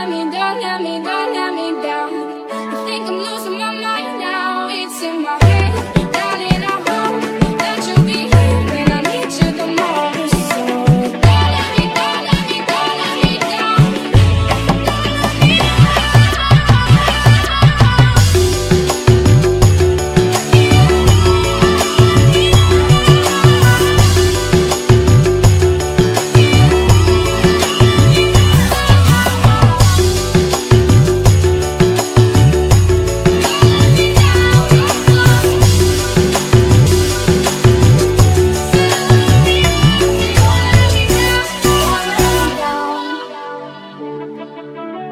let me down, let me down, let me down. I think I'm losing my mind.